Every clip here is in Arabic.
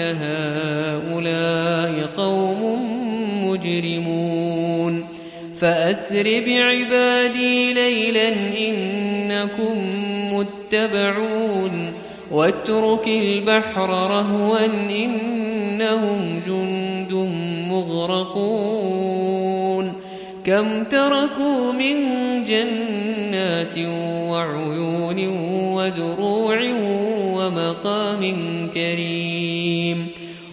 هؤلاء قوم مجرمون فأسر بعبادي ليلا إنكم متبعون واترك البحر رهوا إنهم جند مغرقون كم تركوا من جنات وعيون وزروع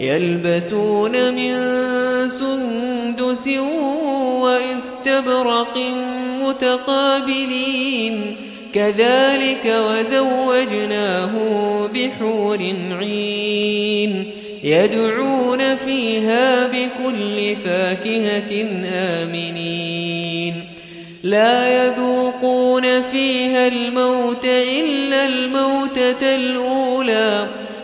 يلبسون من سندس واستبرق متقابلين. كذلك وزوجناه بحور عين. يدعون فيها بكل فاكهة آمنين. لا يذوقون فيها الموت إلا الموتة الأولى.